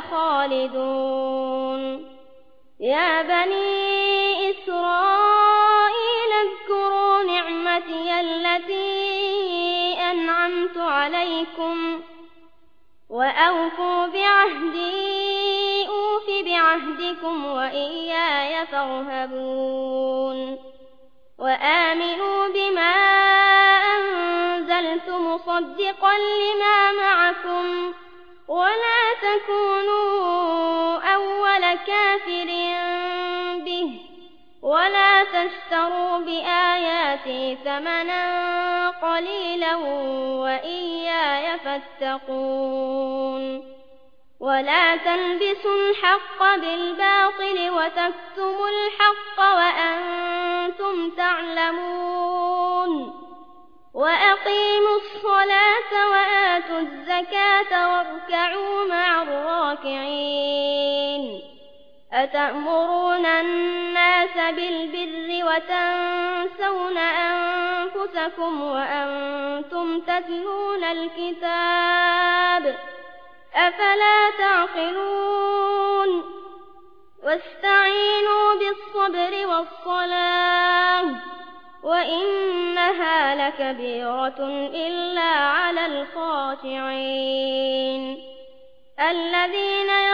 خالدون. يا بني إسرائيل اذكروا نعمتي التي أنعمت عليكم وأوفوا بعهدي أوف بعهدكم وإياي فارهبون. وآمنوا بما أنزلت مصدقا لما معكم. ولا تكونوا أول كافر به ولا تشتروا بآياتي ثمنا قليلا وإياي فاتقون ولا تلبسوا الحق بالباطل وتكتموا الحق وأنتم تعلمون وأقيموا الصلاة وآتوا الزكاة واركعوا أتأمرون الناس بالبر وتنسون أنفسكم وأنتم تتلون الكتاب أفلا تعقلون واستعينوا بالصبر والصلاة وإنها لكبيرة إلا على الخاشعين الذين يظنون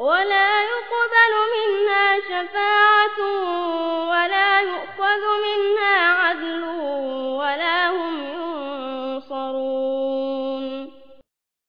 ولا